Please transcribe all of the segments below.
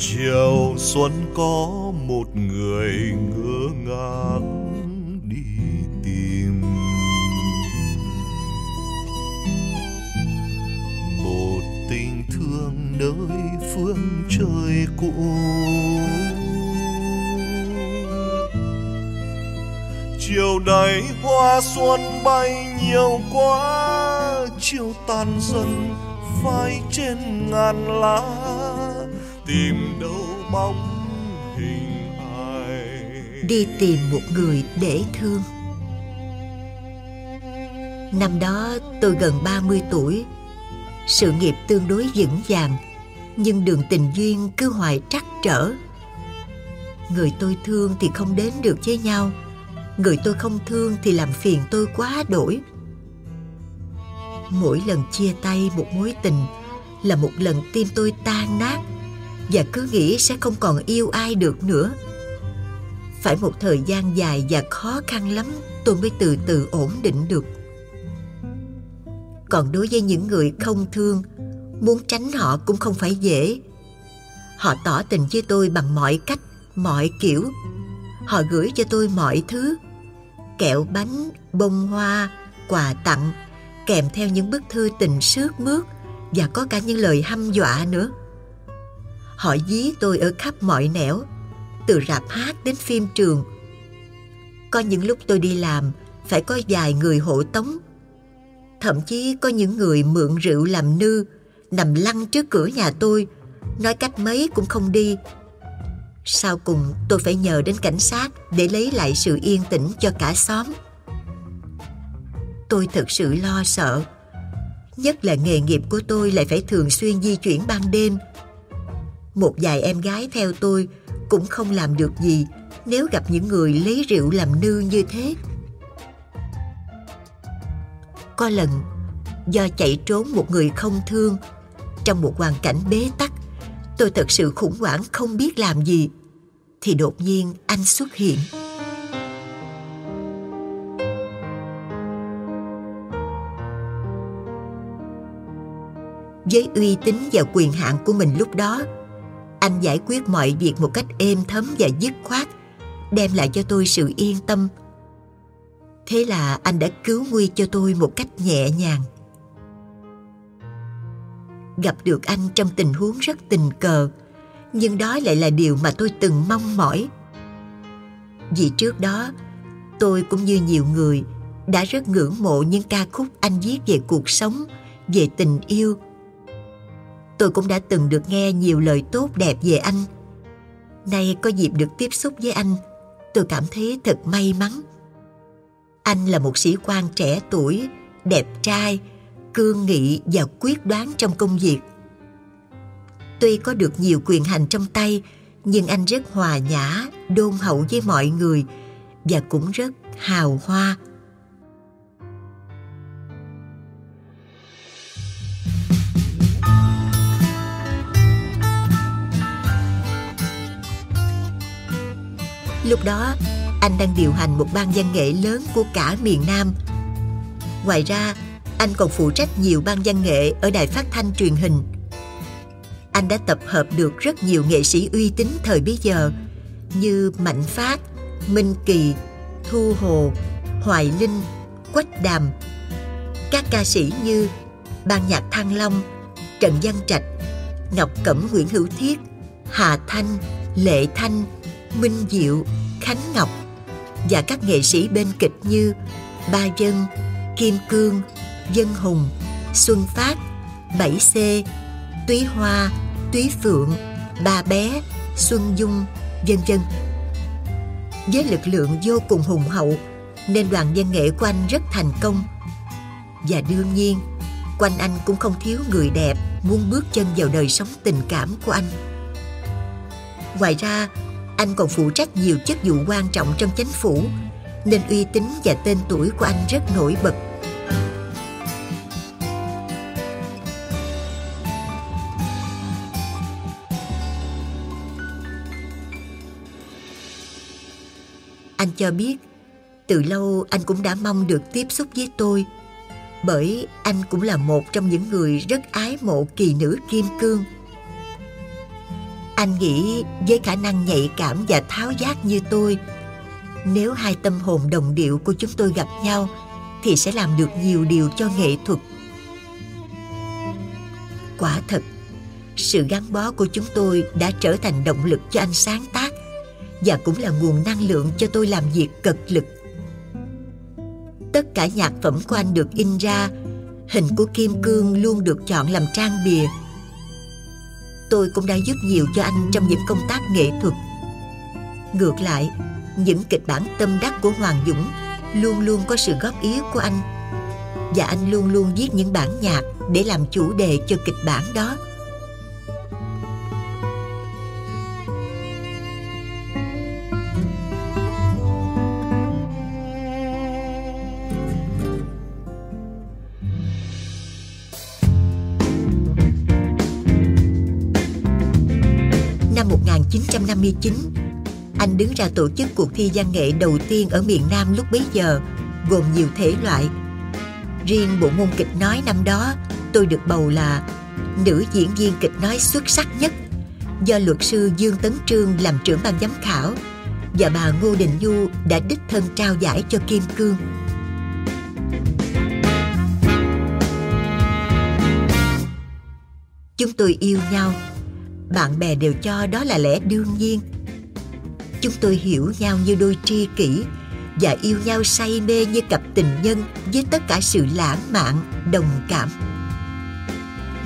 chiều xuân có một người ngơ ngác đi tìm. Một tình thương nơi phương trời cũ. Chiều đầy hoa xuân bay nhiều quá, chiều tàn dần phai trên ngàn lá tìm đâu bóng hình ai. Đi tìm một người để thương. Năm đó tôi gần 30 tuổi. Sự nghiệp tương đối vững vàng, Nhưng đường tình duyên cứ hoài trắc trở. Người tôi thương thì không đến được với nhau. Người tôi không thương thì làm phiền tôi quá đổi. Mỗi lần chia tay một mối tình Là một lần tim tôi tan nát. Và cứ nghĩ sẽ không còn yêu ai được nữa. Phải một thời gian dài và khó khăn lắm Tôi mới từ từ ổn định được. Còn đối với những người không thương Muốn tránh họ cũng không phải dễ. Họ tỏ tình với tôi bằng mọi cách Mọi kiểu. Họ gửi cho tôi mọi thứ. Kẹo bánh, bông hoa, quà tặng kèm theo những bức thư tình sướt mướt và có cả những lời hăm dọa nữa. Họ dí tôi ở khắp mọi nẻo, từ rạp hát đến phim trường. Có những lúc tôi đi làm phải có vài người hộ tống. Thậm chí có những người mượn rượu làm nư, nằm lăn trước cửa nhà tôi, nói cách mấy cũng không đi sau cùng tôi phải nhờ đến cảnh sát để lấy lại sự yên tĩnh cho cả xóm. Tôi thật sự lo sợ. Nhất là nghề nghiệp của tôi lại phải thường xuyên di chuyển ban đêm. Một vài em gái theo tôi cũng không làm được gì nếu gặp những người lấy rượu làm nư như thế. Có lần, do chạy trốn một người không thương, trong một hoàn cảnh bế tắc, tôi thật sự khủng hoảng không biết làm gì thì đột nhiên anh xuất hiện với uy tín và quyền hạn của mình lúc đó anh giải quyết mọi việc một cách êm thấm và dứt khoát, đem lại cho tôi sự yên tâm. Thế là anh đã cứu nguy cho tôi một cách nhẹ nhàng. Gặp được anh trong tình huống rất tình cờ, nhưng đó lại là điều mà tôi từng mong mỏi. Vì trước đó, tôi cũng như nhiều người đã rất ngưỡng mộ những ca khúc anh viết về cuộc sống, về tình yêu tôi cũng đã từng được nghe nhiều lời tốt đẹp về anh. Nay có dịp được tiếp xúc với anh tôi cảm thấy thật may mắn. Anh là một sĩ quan trẻ tuổi đẹp trai cương nghị và quyết đoán trong công việc. Tuy có được nhiều quyền hành trong tay, nhưng anh rất hòa nhã, đôn hậu với mọi người và cũng rất hào hoa. Lúc đó, anh đang điều hành một ban văn nghệ lớn của cả miền Nam. Ngoài ra, anh còn phụ trách nhiều ban văn nghệ ở đài phát thanh truyền hình anh đã tập hợp được rất nhiều nghệ sĩ uy tín thời bấy giờ như Mạnh Phát, Minh Kỳ, Thu Hồ, Hoài Linh, Quách Đàm. Các ca sĩ như Ban nhạc Thăng Long, Trần Văn Trạch, Ngọc Cẩm Nguyễn Hữu Thiết, Hà Thanh, Lệ Thanh, Minh Diệu, Khánh Ngọc và các nghệ sĩ bên kịch như Ba Dân, Kim Cương, Dân Hùng, Xuân Phát, 7C, Túy Hoa, Túy Phượng, Ba Bé, Xuân Dung, vân vân. Với lực lượng vô cùng hùng hậu nên đoàn văn nghệ của anh rất thành công. Và đương nhiên, quanh anh cũng không thiếu người đẹp muốn bước chân vào đời sống tình cảm của anh. Ngoài ra, anh còn phụ trách nhiều chức vụ quan trọng trong chính phủ, nên uy tín và tên tuổi của anh rất nổi bật Anh cho biết, từ lâu anh cũng đã mong được tiếp xúc với tôi, bởi anh cũng là một trong những người rất ái mộ kỳ nữ kim cương. Anh nghĩ với khả năng nhạy cảm và tháo giác như tôi, nếu hai tâm hồn đồng điệu của chúng tôi gặp nhau thì sẽ làm được nhiều điều cho nghệ thuật. Quả thật, sự gắn bó của chúng tôi đã trở thành động lực cho anh sáng tác và cũng là nguồn năng lượng cho tôi làm việc cực lực. Tất cả nhạc phẩm của anh được in ra, hình của kim cương luôn được chọn làm trang bìa. Tôi cũng đã giúp nhiều cho anh trong những công tác nghệ thuật. Ngược lại, những kịch bản tâm đắc của Hoàng Dũng luôn luôn có sự góp ý của anh và anh luôn luôn viết những bản nhạc để làm chủ đề cho kịch bản đó 1959, anh đứng ra tổ chức cuộc thi văn nghệ đầu tiên ở miền Nam lúc bấy giờ, gồm nhiều thể loại. Riêng bộ môn kịch nói năm đó, tôi được bầu là nữ diễn viên kịch nói xuất sắc nhất do luật sư Dương Tấn Trương làm trưởng ban giám khảo và bà Ngô Đình Du đã đích thân trao giải cho Kim Cương. Chúng tôi yêu nhau, bạn bè đều cho đó là lẽ đương nhiên – chúng tôi hiểu nhau như đôi tri kỷ và yêu nhau say mê như cặp tình nhân với tất cả sự lãng mạn, đồng cảm.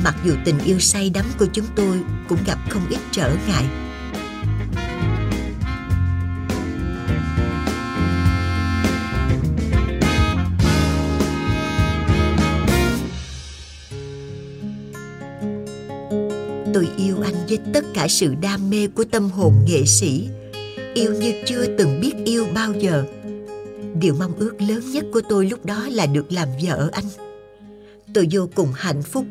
Mặc dù tình yêu say đắm của chúng tôi cũng gặp không ít trở ngại. Với tất cả sự đam mê của tâm hồn nghệ sĩ. Yêu như chưa từng biết yêu bao giờ. Điều mong ước lớn nhất của tôi lúc đó là được làm vợ anh. Tôi vô cùng hạnh phúc,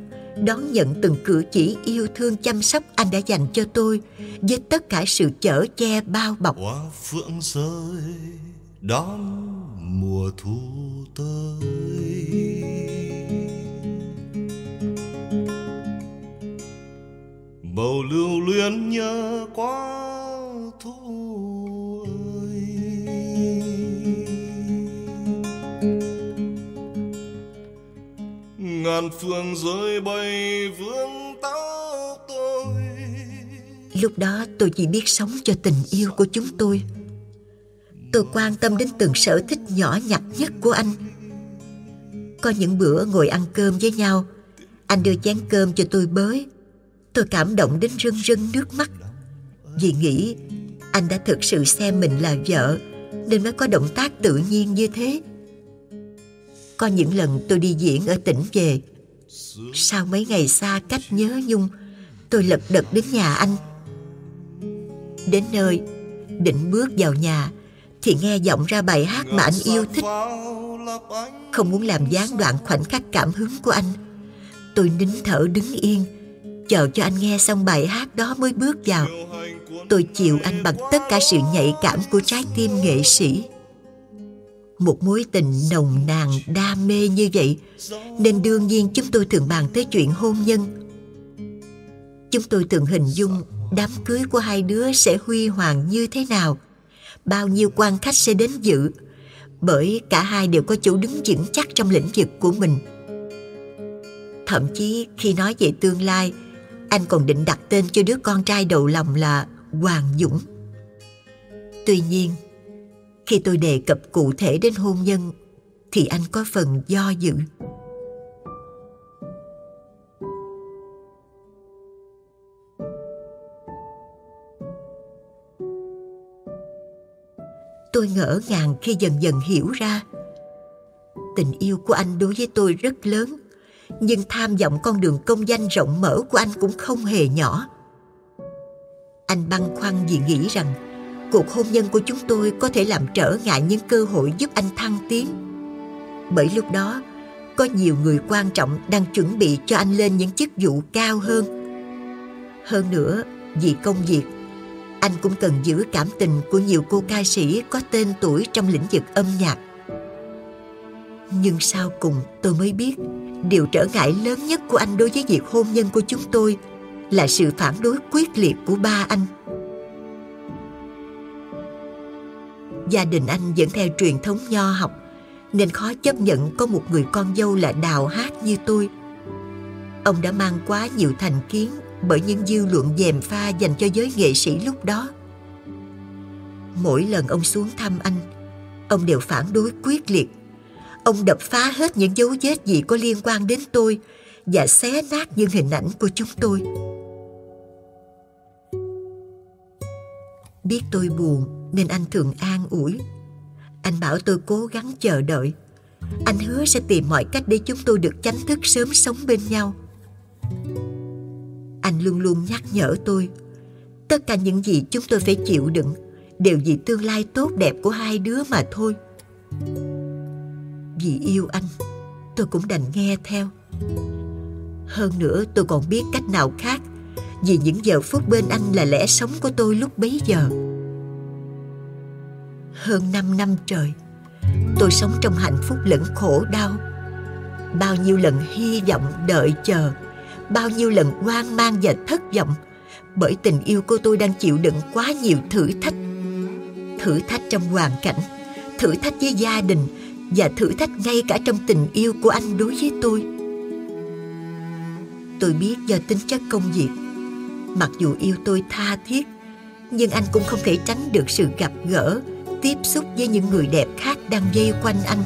đón nhận từng cử chỉ yêu thương chăm sóc anh đã dành cho tôi, với tất cả sự chở che bao bọc. Hoa phượng rơi, đón mùa thu tới. Bầu lưu luyến nhớ quá thu ơi. Ngàn phương rơi bay vương táo tôi. Lúc đó tôi chỉ biết sống cho tình yêu của chúng tôi. Tôi quan tâm đến từng sở thích nhỏ nhặt nhất của anh. Có những bữa ngồi ăn cơm với nhau, anh đưa chén cơm cho tôi bới tôi cảm động đến rưng rưng nước mắt. Vì nghĩ anh đã thực sự xem mình là vợ, nên mới có động tác tự nhiên như thế. Có những lần tôi đi diễn ở tỉnh về. Sau mấy ngày xa cách nhớ nhung, tôi lật đật đến nhà anh. Đến nơi, định bước vào nhà, thì nghe giọng ra bài hát mà anh yêu thích. Không muốn làm gián đoạn khoảnh khắc cảm hứng của anh, tôi nín thở đứng yên chờ cho anh nghe xong bài hát đó mới bước vào. Tôi chịu anh bằng tất cả sự nhạy cảm của trái tim nghệ sĩ. Một mối tình nồng nàn, đam mê như vậy, nên đương nhiên chúng tôi thường bàn tới chuyện hôn nhân. Chúng tôi thường hình dung đám cưới của hai đứa sẽ huy hoàng như thế nào, bao nhiêu quan khách sẽ đến dự, bởi cả hai đều có chỗ đứng vững chắc trong lĩnh vực của mình. Thậm chí khi nói về tương lai anh còn định đặt tên cho đứa con trai đầu lòng là Hoàng Dũng. Tuy nhiên, khi tôi đề cập cụ thể đến hôn nhân thì anh có phần do dự. Tôi ngỡ ngàng khi dần dần hiểu ra tình yêu của anh đối với tôi rất lớn nhưng tham vọng con đường công danh rộng mở của anh cũng không hề nhỏ. Anh băn khoăn vì nghĩ rằng cuộc hôn nhân của chúng tôi có thể làm trở ngại những cơ hội giúp anh thăng tiến. Bởi lúc đó, có nhiều người quan trọng đang chuẩn bị cho anh lên những chức vụ cao hơn. Hơn nữa, vì công việc, anh cũng cần giữ cảm tình của nhiều cô ca sĩ có tên tuổi trong lĩnh vực âm nhạc. Nhưng sau cùng tôi mới biết điều trở ngại lớn nhất của anh đối với việc hôn nhân của chúng tôi là sự phản đối quyết liệt của ba anh. Gia đình anh vẫn theo truyền thống nho học, nên khó chấp nhận có một người con dâu là đào hát như tôi. Ông đã mang quá nhiều thành kiến bởi những dư luận dèm pha dành cho giới nghệ sĩ lúc đó. Mỗi lần ông xuống thăm anh, ông đều phản đối quyết liệt ông đập phá hết những dấu vết gì có liên quan đến tôi và xé nát những hình ảnh của chúng tôi. Biết tôi buồn nên anh thường an ủi. Anh bảo tôi cố gắng chờ đợi. Anh hứa sẽ tìm mọi cách để chúng tôi được chánh thức sớm sống bên nhau. Anh luôn luôn nhắc nhở tôi, tất cả những gì chúng tôi phải chịu đựng đều vì tương lai tốt đẹp của hai đứa mà thôi vì yêu anh, tôi cũng đành nghe theo. Hơn nữa, tôi còn biết cách nào khác, vì những giờ phút bên anh là lẽ sống của tôi lúc bấy giờ. Hơn năm năm trời, tôi sống trong hạnh phúc lẫn khổ đau. Bao nhiêu lần hy vọng, đợi chờ, bao nhiêu lần hoang mang và thất vọng, bởi tình yêu của tôi đang chịu đựng quá nhiều thử thách. Thử thách trong hoàn cảnh, thử thách với gia đình và thử thách ngay cả trong tình yêu của anh đối với tôi. Tôi biết do tính chất công việc, mặc dù yêu tôi tha thiết, nhưng anh cũng không thể tránh được sự gặp gỡ, tiếp xúc với những người đẹp khác đang dây quanh anh.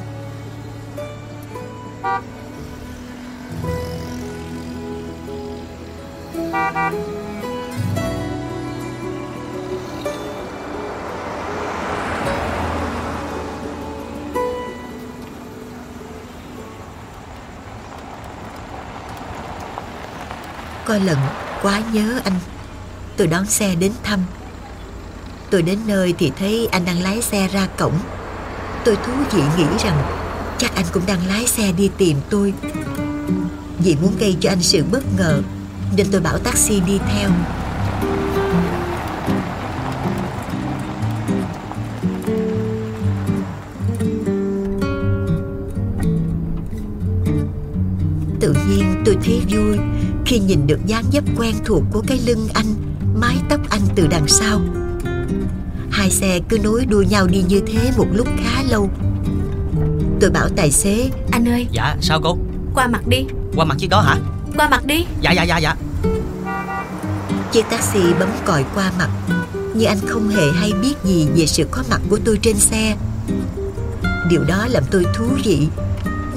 Có lần quá nhớ anh. Tôi đón xe đến thăm. Tôi đến nơi thì thấy anh đang lái xe ra cổng. Tôi thú vị nghĩ rằng chắc anh cũng đang lái xe đi tìm tôi. Vì muốn gây cho anh sự bất ngờ, nên tôi bảo taxi đi theo. Tự nhiên tôi thấy vui khi nhìn được dáng dấp quen thuộc của cái lưng anh mái tóc anh từ đằng sau. Hai xe cứ nối đuôi nhau đi như thế một lúc khá lâu. Tôi bảo tài xế anh ơi. Dạ sao cô? Qua mặt đi. Qua mặt chiếc đó hả? Qua mặt đi. Dạ dạ dạ dạ. Chiếc taxi bấm còi qua mặt. Nhưng anh không hề hay biết gì về sự có mặt của tôi trên xe. Điều đó làm tôi thú vị.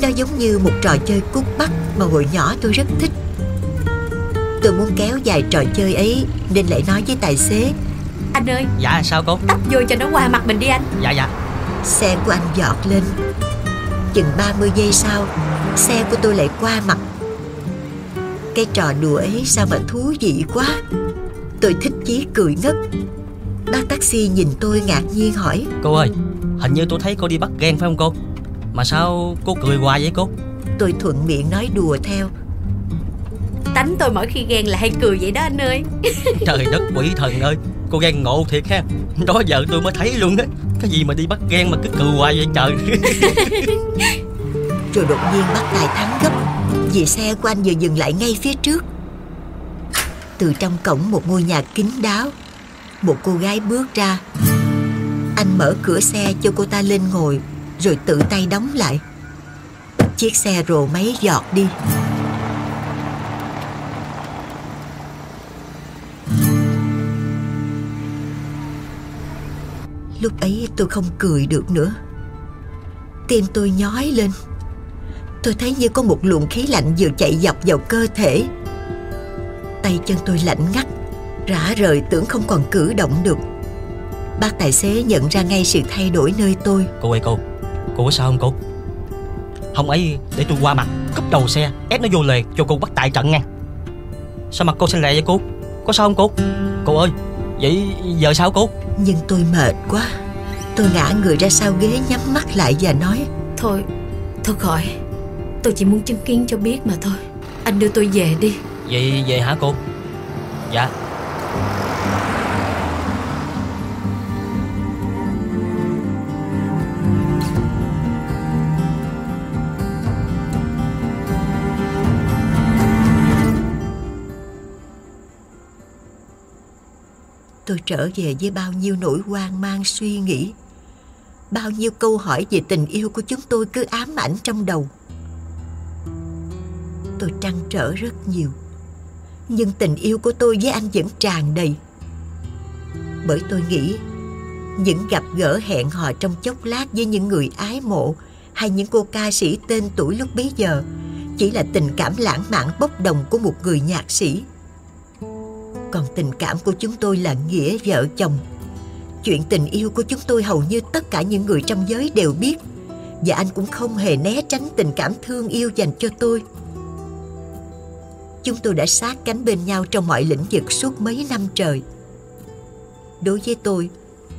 Nó giống như một trò chơi cút bắt mà hồi nhỏ tôi rất thích Tôi muốn kéo dài trò chơi ấy Nên lại nói với tài xế. Anh ơi. Dạ sao cô? Tấp vô cho nó qua mặt mình đi anh. Dạ dạ. Xe của anh giọt lên. Chừng 30 giây sau Xe của tôi lại qua mặt. Cái trò đùa ấy sao mà thú vị quá. Tôi thích chí cười ngất. Bác taxi nhìn tôi ngạc nhiên hỏi. Cô ơi Hình như tôi thấy cô đi bắt ghen phải không cô? Mà sao cô cười hoài vậy cô? Tôi thuận miệng nói đùa theo Tánh tôi mỗi khi ghen là hay cười vậy đó anh ơi. Trời đất quỷ thần ơi Cô ghen ngộ thiệt ha. Đó giờ tôi mới thấy luôn á Cái gì mà đi bắt ghen mà cứ cười hoài vậy trời. Rồi đột nhiên bắt tài thắng gấp Vì xe của anh vừa dừng lại ngay phía trước. Từ trong cổng một ngôi nhà kín đáo Một cô gái bước ra. Anh mở cửa xe cho cô ta lên ngồi Rồi tự tay đóng lại. Chiếc xe rồ máy giọt đi Lúc ấy tôi không cười được nữa. Tim tôi nhói lên. Tôi thấy như có một luồng khí lạnh vừa chạy dọc vào cơ thể. Tay chân tôi lạnh ngắt, Rã rời tưởng không còn cử động được. Bác tài xế nhận ra ngay sự thay đổi nơi tôi. Cô ơi cô Cô có sao không cô? Không ấy để tôi qua mặt Cấp đầu xe, Ép nó vô lề, cho cô bắt tại trận ngang. Sao mặt cô xanh lẹ vậy cô? Có sao không cô? Cô ơi, Vậy giờ sao cô? Nhưng tôi mệt quá. Tôi ngã người ra sau ghế nhắm mắt lại và nói Thôi Thôi khỏi. Tôi chỉ muốn chứng kiến cho biết mà thôi. Anh đưa tôi về đi. Vậy về hả cô? Dạ Tôi trở về với bao nhiêu nỗi hoang mang suy nghĩ, Bao nhiêu câu hỏi về tình yêu của chúng tôi cứ ám ảnh trong đầu. Tôi trăn trở rất nhiều, Nhưng tình yêu của tôi với anh vẫn tràn đầy. Bởi tôi nghĩ Những gặp gỡ hẹn hò trong chốc lát với những người ái mộ Hay những cô ca sĩ tên tuổi lúc bấy giờ Chỉ là tình cảm lãng mạn bốc đồng của một người nhạc sĩ còn tình cảm của chúng tôi là nghĩa vợ chồng. Chuyện tình yêu của chúng tôi hầu như tất cả những người trong giới đều biết. Và anh cũng không hề né tránh tình cảm thương yêu dành cho tôi. Chúng tôi đã sát cánh bên nhau trong mọi lĩnh vực suốt mấy năm trời. Đối với tôi,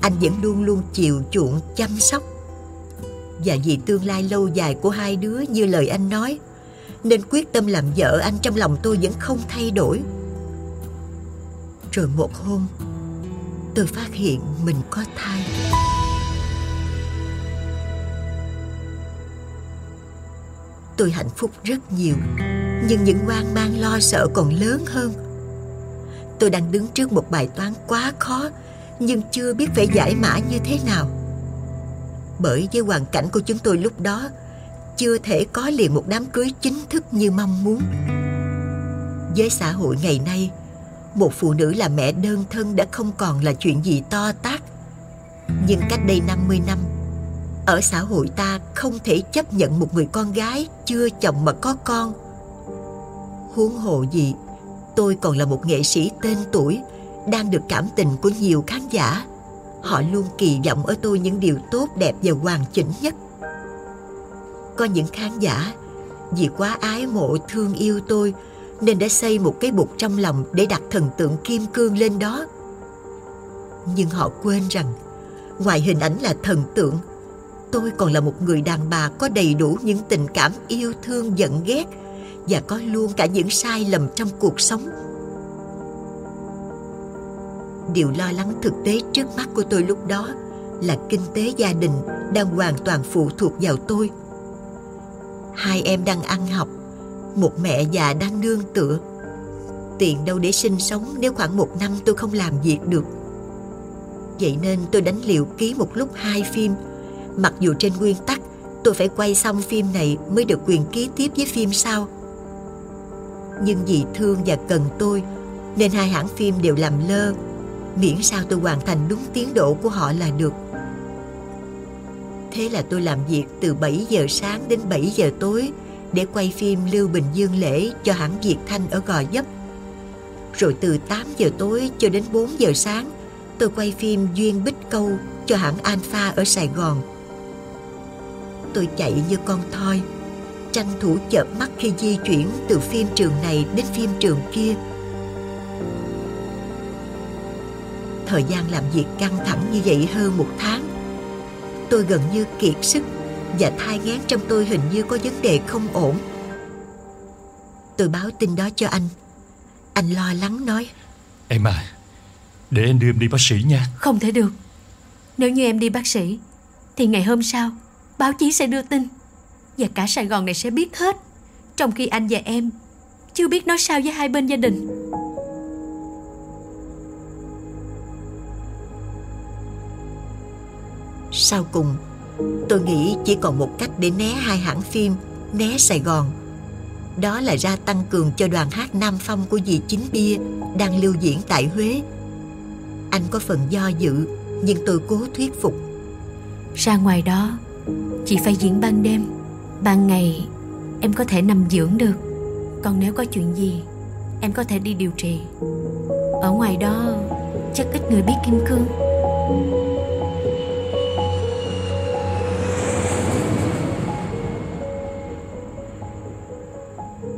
anh vẫn luôn luôn chiều chuộng, chăm sóc. Và vì tương lai lâu dài của hai đứa như lời anh nói, nên quyết tâm làm vợ anh trong lòng tôi vẫn không thay đổi rồi một hôm, tôi phát hiện mình có thai. Tôi hạnh phúc rất nhiều, nhưng những hoang mang lo sợ còn lớn hơn. Tôi đang đứng trước một bài toán quá khó, nhưng chưa biết phải giải mã như thế nào. Bởi với hoàn cảnh của chúng tôi lúc đó, chưa thể có liền một đám cưới chính thức như mong muốn. Với xã hội ngày nay một phụ nữ là mẹ đơn thân đã không còn là chuyện gì to tát. Nhưng cách đây 50 năm, ở xã hội ta không thể chấp nhận một người con gái chưa chồng mà có con. Huống hồ gì, tôi còn là một nghệ sĩ tên tuổi, đang được cảm tình của nhiều khán giả. Họ luôn kỳ vọng ở tôi những điều tốt đẹp và hoàn chỉnh nhất. Có những khán giả vì quá ái mộ thương yêu tôi nên đã xây một cái bục trong lòng để đặt thần tượng kim cương lên đó. Nhưng họ quên rằng, ngoài hình ảnh là thần tượng, tôi còn là một người đàn bà có đầy đủ những tình cảm yêu thương giận ghét và có luôn cả những sai lầm trong cuộc sống. Điều lo lắng thực tế trước mắt của tôi lúc đó là kinh tế gia đình đang hoàn toàn phụ thuộc vào tôi. Hai em đang ăn học một mẹ già đang nương tựa. Tiền đâu để sinh sống nếu khoảng một năm tôi không làm việc được. Vậy nên tôi đánh liều ký một lúc hai phim. Mặc dù trên nguyên tắc, tôi phải quay xong phim này mới được quyền ký tiếp với phim sau. Nhưng vì thương và cần tôi, nên hai hãng phim đều làm lơ. Miễn sao tôi hoàn thành đúng tiến độ của họ là được. Thế là tôi làm việc từ 7 giờ sáng đến 7 giờ tối để quay phim Lưu Bình Dương Lễ cho hãng Việt Thanh ở Gò Dấp. Rồi từ 8 giờ tối cho đến 4 giờ sáng, tôi quay phim Duyên Bích Câu cho hãng Alpha ở Sài Gòn. Tôi chạy như con thoi, tranh thủ chợp mắt khi di chuyển từ phim trường này đến phim trường kia. Thời gian làm việc căng thẳng như vậy hơn một tháng. Tôi gần như kiệt sức và thai ngán trong tôi hình như có vấn đề không ổn. Tôi báo tin đó cho anh. Anh lo lắng nói. Em à, để em đưa em đi bác sĩ nha. Không thể được. Nếu như em đi bác sĩ, thì ngày hôm sau, báo chí sẽ đưa tin. Và cả Sài Gòn này sẽ biết hết. Trong khi anh và em chưa biết nói sao với hai bên gia đình. Sau cùng, Tôi nghĩ chỉ còn một cách để né hai hãng phim, Né Sài Gòn. Đó là ra tăng cường cho đoàn hát Nam Phong của dì Chính Bia Đang lưu diễn tại Huế. Anh có phần do dự, Nhưng tôi cố thuyết phục. Ra ngoài đó, Chị phải diễn ban đêm. Ban ngày, em có thể nằm dưỡng được. Còn nếu có chuyện gì, Em có thể đi điều trị. Ở ngoài đó, chắc ít người biết kim cương.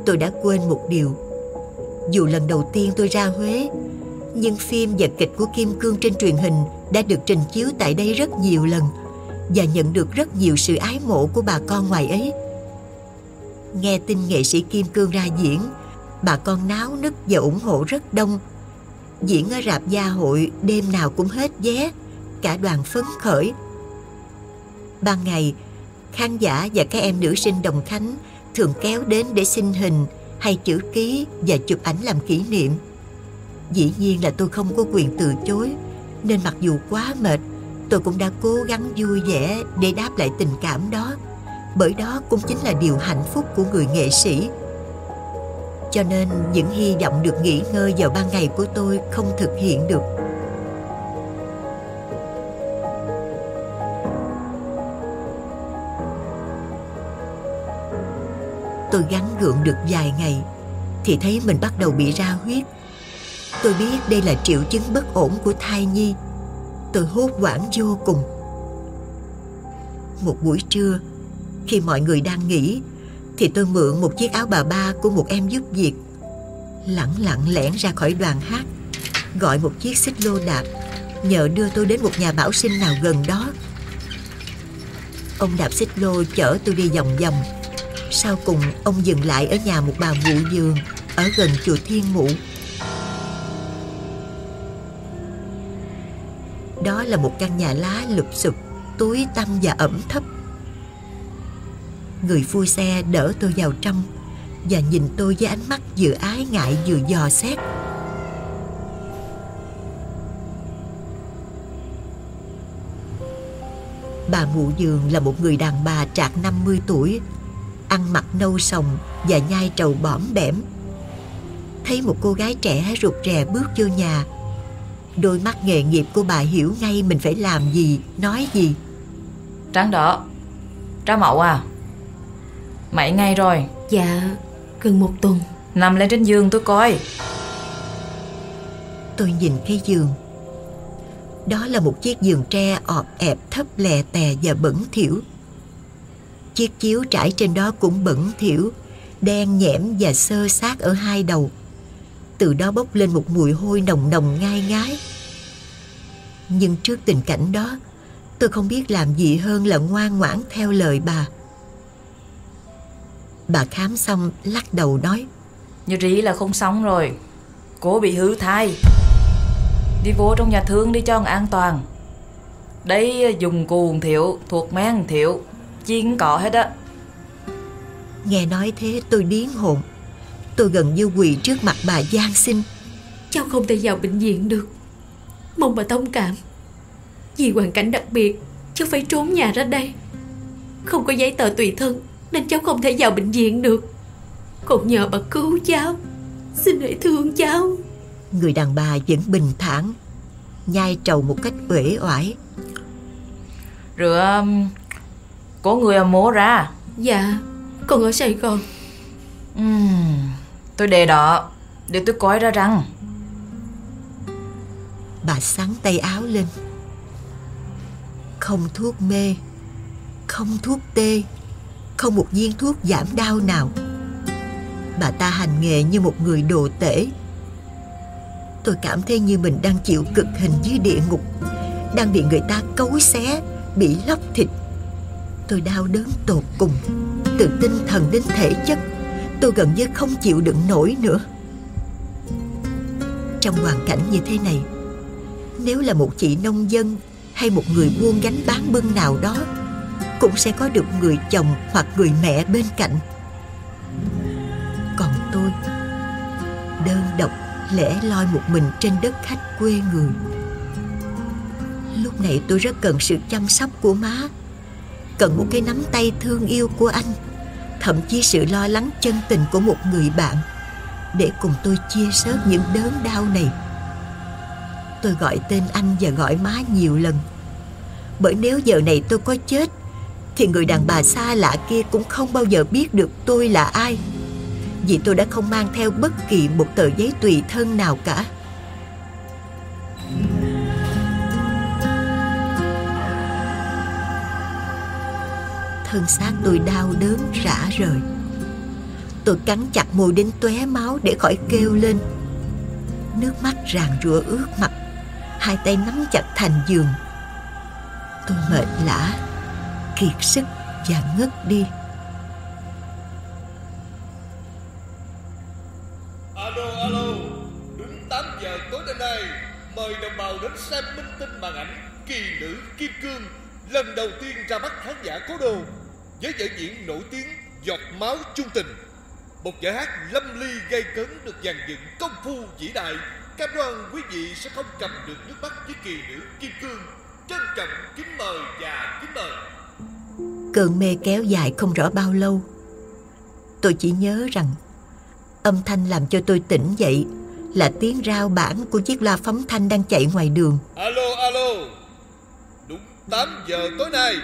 Tôi đã quên một điều. Dù lần đầu tiên tôi ra huế, nhưng phim và kịch của kim cương trên truyền hình đã được trình chiếu tại đây rất nhiều lần và nhận được rất nhiều sự ái mộ của bà con ngoài ấy. Nghe tin nghệ sĩ kim cương ra diễn, bà con náo nức và ủng hộ rất đông. Diễn ở rạp gia hội, đêm nào cũng hết vé, cả đoàn phấn khởi. Ban ngày, khán giả và các em nữ sinh đồng khánh thường kéo đến để xin hình hay chữ ký và chụp ảnh làm kỷ niệm. Dĩ nhiên là tôi không có quyền từ chối, Nên mặc dù quá mệt, Tôi cũng đã cố gắng vui vẻ Để đáp lại tình cảm đó. Bởi đó cũng chính là điều hạnh phúc của người nghệ sĩ. Cho nên những hy vọng được nghỉ ngơi vào ban ngày của tôi Không thực hiện được. Tôi gắn gượng được vài ngày, Thì thấy mình bắt đầu bị ra huyết. Tôi biết đây là triệu chứng bất ổn của thai nhi. Tôi hốt hoảng vô cùng. Một buổi trưa, Khi mọi người đang nghỉ, Thì tôi mượn một chiếc áo bà ba của một em giúp việc. Lặng lặng lẻn ra khỏi đoàn hát, Gọi một chiếc xích lô đạp, Nhờ đưa tôi đến một nhà bảo sinh nào gần đó. Ông đạp xích lô chở tôi đi vòng vòng sau cùng ông dừng lại ở nhà một bà mụ giường Ở gần chùa Thiên Mụ? Đó là một căn nhà lá lụp xụp Tối tăm và ẩm thấp. Người phu xe đỡ tôi vào trong Và nhìn tôi với ánh mắt vừa ái ngại vừa dò xét. Bà mụ giường là một người đàn bà trạc 50 tuổi ăn mặc nâu sòng và nhai trầu bõm bẻm. Thấy một cô gái trẻ rụt rè bước vô nhà. Đôi mắt nghề nghiệp của bà hiểu ngay mình phải làm gì nói gì. Trắng đỏ trá mậu à? Mấy ngày rồi. Dạ gần một tuần. Nằm lên trên giường tôi coi. Tôi nhìn cái giường. Đó là một chiếc giường tre ọp ẹp thấp lè tè và bẩn thỉu Chiếc chiếu trải trên đó cũng bẩn thỉu, đen nhẽm và sơ sát ở hai đầu. Từ đó bốc lên một mùi hôi nồng nồng ngai ngái. Nhưng trước tình cảnh đó, tôi không biết làm gì hơn là ngoan ngoãn theo lời bà. Bà khám xong lắc đầu nói Như trí là không sống rồi Cô bị hư thai Đi vô trong nhà thương đi cho an toàn Đây ờ, dùng cuồng thiệu Thuộc men thiệu Chiên cọ hết á. Nghe nói thế tôi điến hồn. Tôi gần như quỳ trước mặt bà gian xin Cháu không thể vào bệnh viện được. Mong bà thông cảm. Vì hoàn cảnh đặc biệt Cháu phải trốn nhà ra đây. Không có giấy tờ tùy thân Nên cháu không thể vào bệnh viện được. Còn nhờ bà cứu cháu. Xin hãy thương cháu. Người đàn bà vẫn bình thản Nhai trầu một cách uể oải. Rửa có người ở mố ra. Dạ Con ở Sài Gòn. Uhm, Tôi đề đó Để tôi coi ra răng Bà sắn tay áo lên. Không thuốc mê Không thuốc tê Không một viên thuốc giảm đau nào. Bà ta hành nghề như một người đồ tể. Tôi cảm thấy như mình đang chịu cực hình dưới địa ngục Đang bị người ta cấu xé Bị lóc thịt Tôi đau đớn tột cùng. Từ tinh thần đến thể chất, Tôi gần như không chịu đựng nổi nữa. Trong hoàn cảnh như thế này, Nếu là một chị nông dân Hay một người buôn gánh bán bưng nào đó, Cũng sẽ có được người chồng hoặc người mẹ bên cạnh. Còn tôi, Đơn độc, lẻ loi một mình trên đất khách quê người. Lúc này tôi rất cần sự chăm sóc của má cần một cái nắm tay thương yêu của anh, thậm chí sự lo lắng chân tình của một người bạn, để cùng tôi chia sớt những đớn đau này. Tôi gọi tên anh và gọi má nhiều lần. Bởi nếu giờ này tôi có chết, thì người đàn bà xa lạ kia cũng không bao giờ biết được tôi là ai. Vì tôi đã không mang theo bất kỳ một tờ giấy tùy thân nào cả. Thân xác tôi đau đớn rã rời. Tôi cắn chặt môi đến tóe máu để khỏi kêu lên. Nước mắt ràn rụa ướt mặt, hai tay nắm chặt thành giường. Tôi mệt lả kiệt sức và ngất đi. Alo alo, đúng 8 giờ tối đêm nay, mời đồng bào đến xem minh tinh màn ảnh kỳ nữ kim cương lần đầu tiên ra mắt khán giả cố đồ với vở diễn nổi tiếng Giọt máu chung tình. Một vở hát lâm ly gây cấn được dàn dựng công phu vĩ đại. Cam đoan quý vị sẽ không cầm được nước mắt với kỳ nữ Kim Cương. Trân trọng kính mời và kính mời. Cơn mê kéo dài không rõ bao lâu. Tôi chỉ nhớ rằng Âm thanh làm cho tôi tỉnh dậy Là tiếng rao bản của chiếc loa phóng thanh đang chạy ngoài đường. Alo alo 8 giờ tối nay,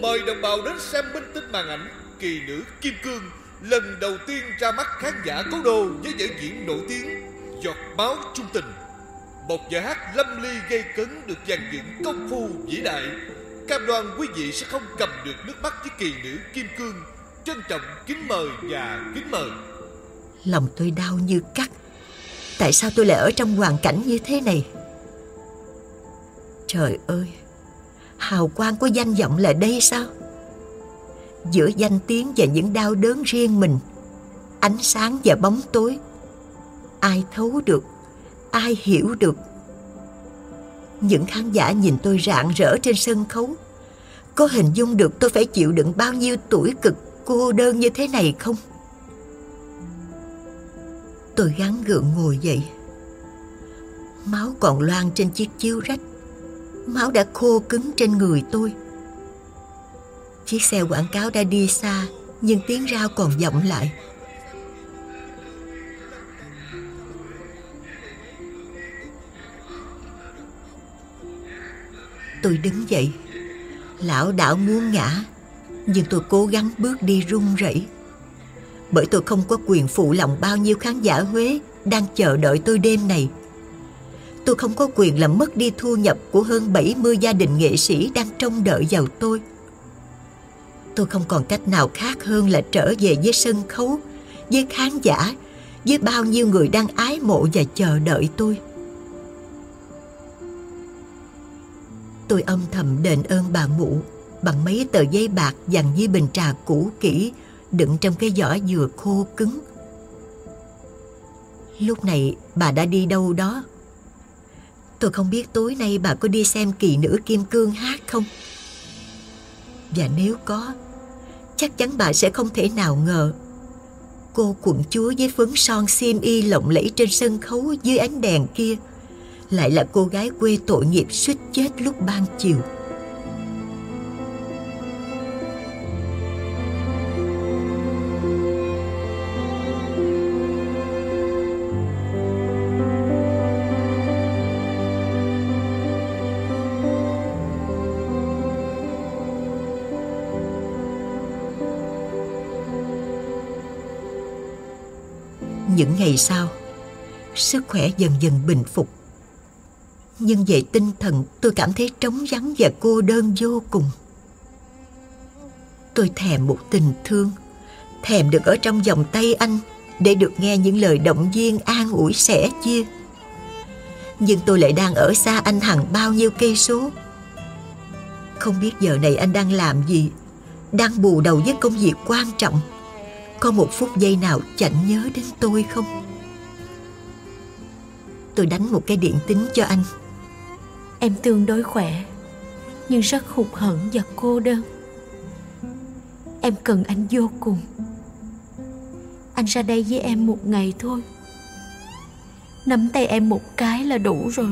Mời đồng bào đến xem minh tinh màn ảnh Kỳ nữ Kim Cương, Lần đầu tiên ra mắt khán giả cố đô Với vở diễn nổi tiếng Giọt máu trung tình. Một giờ hát lâm ly gây cấn Được dàn dựng công phu vĩ đại. Cam đoan quý vị sẽ không cầm được nước mắt với kỳ nữ Kim Cương. Trân trọng kính mời và kính mời. Lòng tôi đau như cắt. Tại sao tôi lại ở trong hoàn cảnh như thế này? Trời ơi Hào quang của danh vọng là đây sao? Giữa danh tiếng và những đau đớn riêng mình, Ánh sáng và bóng tối, Ai thấu được, Ai hiểu được? Những khán giả nhìn tôi rạng rỡ trên sân khấu, Có hình dung được tôi phải chịu đựng bao nhiêu tuổi cực cô đơn như thế này không? Tôi gắng gượng ngồi dậy, Máu còn loang trên chiếc chiếu rách. Máu đã khô cứng trên người tôi. Chiếc xe quảng cáo đã đi xa, Nhưng tiếng rao còn vọng lại. Tôi đứng dậy. Lão đảo muốn ngã, Nhưng tôi cố gắng bước đi run rẩy. Bởi tôi không có quyền phụ lòng bao nhiêu khán giả Huế Đang chờ đợi tôi đêm này. Tôi không có quyền làm mất đi thu nhập Của hơn 70 gia đình nghệ sĩ Đang trông đợi vào tôi Tôi không còn cách nào khác hơn là trở về với sân khấu, Với khán giả, Với bao nhiêu người đang ái mộ và chờ đợi tôi Tôi âm thầm đền ơn bà mụ bằng mấy tờ giấy bạc dằn dưới bình trà cũ kỹ đựng trong cái giỏ dừa khô cứng. Lúc này bà đã đi đâu đó. Tôi không biết tối nay bà có đi xem kỳ nữ Kim Cương hát không. Và nếu có, chắc chắn bà sẽ không thể nào ngờ cô quận chúa với phấn son xiêm y lộng lẫy trên sân khấu dưới ánh đèn kia lại là cô gái quê tội nghiệp suýt chết lúc ban chiều. Những ngày sau, sức khỏe dần dần bình phục. Nhưng về tinh thần tôi cảm thấy trống vắng và cô đơn vô cùng. Tôi thèm một tình thương, thèm được ở trong vòng tay anh để được nghe những lời động viên an ủi sẻ chia. Nhưng tôi lại đang ở xa anh hàng bao nhiêu cây số. Không biết giờ này anh đang làm gì, đang bù đầu với công việc quan trọng. Có một phút giây nào chẳng nhớ đến tôi không? Tôi đánh một cái điện tính cho anh. Em tương đối khỏe Nhưng rất hụt hẫng và cô đơn. Em cần anh vô cùng. Anh ra đây với em một ngày thôi. Nắm tay em một cái là đủ rồi.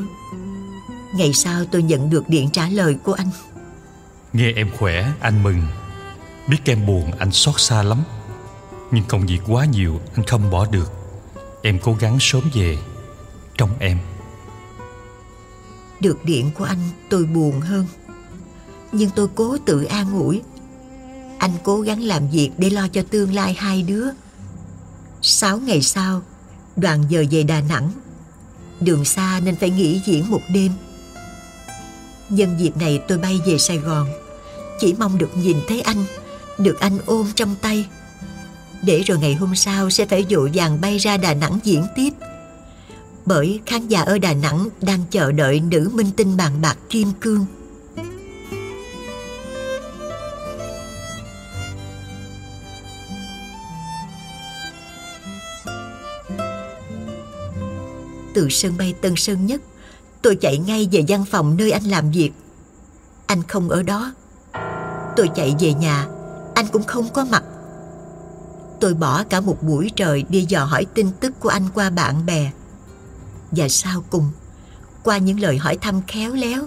Ngày sau tôi nhận được điện trả lời của anh. Nghe em khỏe anh mừng. Biết em buồn anh xót xa lắm nhưng công việc quá nhiều anh không bỏ được. Em cố gắng sớm về Trong em. Được điện của anh, tôi buồn hơn. Nhưng tôi cố tự an ủi. Anh cố gắng làm việc để lo cho tương lai hai đứa. Sáu ngày sau, Đoàn giờ về Đà Nẵng. Đường xa nên phải nghỉ diễn một đêm. Nhân dịp này tôi bay về Sài Gòn. Chỉ mong được nhìn thấy anh, Được anh ôm trong tay. Để rồi ngày hôm sau sẽ phải dụ dàng bay ra Đà Nẵng diễn tiếp. Bởi khán giả ở Đà Nẵng đang chờ đợi nữ minh tinh bàn bạc Kim Cương. Từ sân bay Tân Sơn Nhất, Tôi chạy ngay về văn phòng nơi anh làm việc. Anh không ở đó. Tôi chạy về nhà, Anh cũng không có mặt. Tôi bỏ cả một buổi trời đi dò hỏi tin tức của anh qua bạn bè Và sau cùng, qua những lời hỏi thăm khéo léo,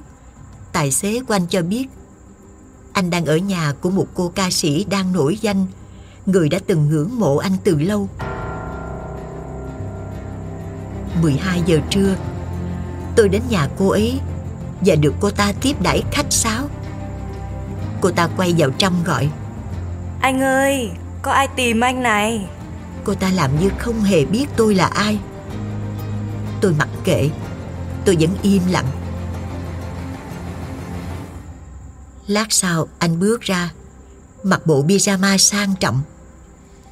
tài xế của anh cho biết anh đang ở nhà của một cô ca sĩ đang nổi danh, người đã từng ngưỡng mộ anh từ lâu. 12 giờ trưa, tôi đến nhà cô ấy và được cô ta tiếp đãi khách sáo. Cô ta quay vào trong gọi. Anh ơi, có ai tìm anh này? Cô ta làm như không hề biết tôi là ai. Tôi mặc kệ, tôi vẫn im lặng. Lát sau anh bước ra, mặc bộ pyjama sang trọng.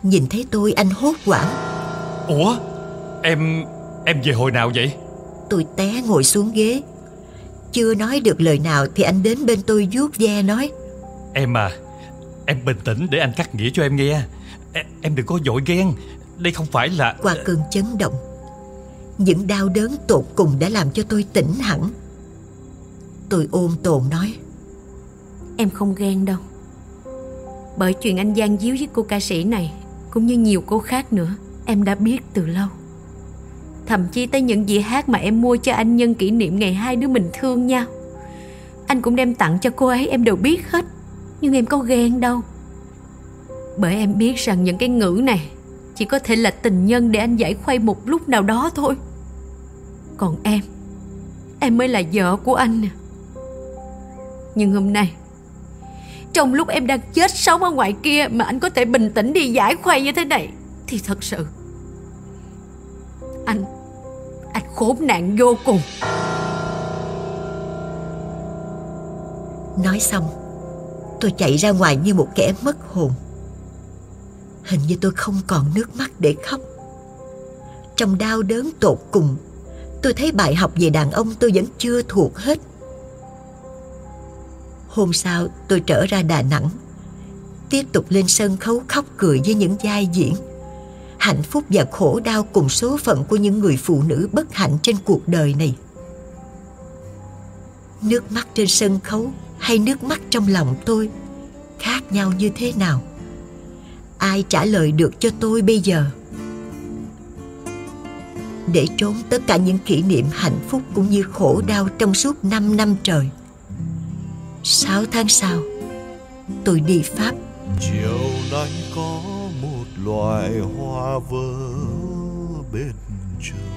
Nhìn thấy tôi anh hốt hoảng. Ủa Em Em về hồi nào vậy Tôi té ngồi xuống ghế. Chưa nói được lời nào thì anh đến bên tôi vuốt ve nói. Em à Em bình tĩnh để anh cắt nghĩa cho em nghe. Em, em đừng có dội ghen. Đây không phải là Qua cơn chấn động, những đau đớn tột cùng đã làm cho tôi tỉnh hẳn. Tôi ôm tồn nói. Em không ghen đâu. Bởi chuyện anh gian díu với cô ca sĩ này Cũng như nhiều cô khác nữa Em đã biết từ lâu. Thậm chí tới những dĩa hát mà em mua cho anh nhân kỷ niệm ngày hai đứa mình thương nhau. Anh cũng đem tặng cho cô ấy em đều biết hết nhưng em có ghen đâu. Bởi em biết rằng những cái ngữ này Chỉ có thể là tình nhân để anh giải khuây một lúc nào đó thôi. Còn em Em mới là vợ của anh. Nè Nhưng hôm nay trong lúc em đang chết sống ở ngoài kia mà anh có thể bình tĩnh đi giải khuây như thế này thì thật sự anh anh khốn nạn vô cùng. Nói xong, tôi chạy ra ngoài như một kẻ mất hồn. Hình như tôi không còn nước mắt để khóc. Trong đau đớn tột cùng, tôi thấy bài học về đàn ông tôi vẫn chưa thuộc hết. Hôm sau tôi trở ra Đà Nẵng Tiếp tục lên sân khấu khóc cười với những vai diễn Hạnh phúc và khổ đau cùng số phận của những người phụ nữ bất hạnh trên cuộc đời này Nước mắt trên sân khấu hay nước mắt trong lòng tôi Khác nhau như thế nào? Ai trả lời được cho tôi bây giờ? Để trốn tất cả những kỷ niệm hạnh phúc cũng như khổ đau trong suốt 5 năm trời. Sáu tháng sau, Tôi đi Pháp. Chiều nay có một loài hoa vỡ bên trời.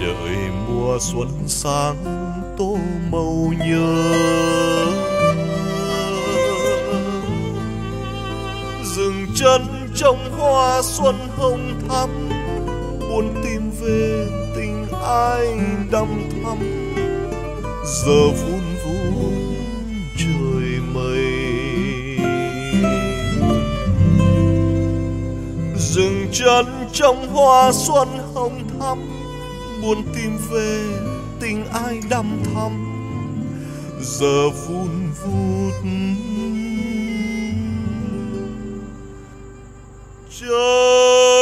Đợi mùa xuân sang tô màu nhớ. Dừng chân trong hoa xuân hồng thắm, buồn tìm về tình ai đăm thắm. Giờ vun vun trời mây. Dừng chân trong hoa xuân hồng thắm buồn tìm về tình ai đăm thắm. Giờ vun vút. Trời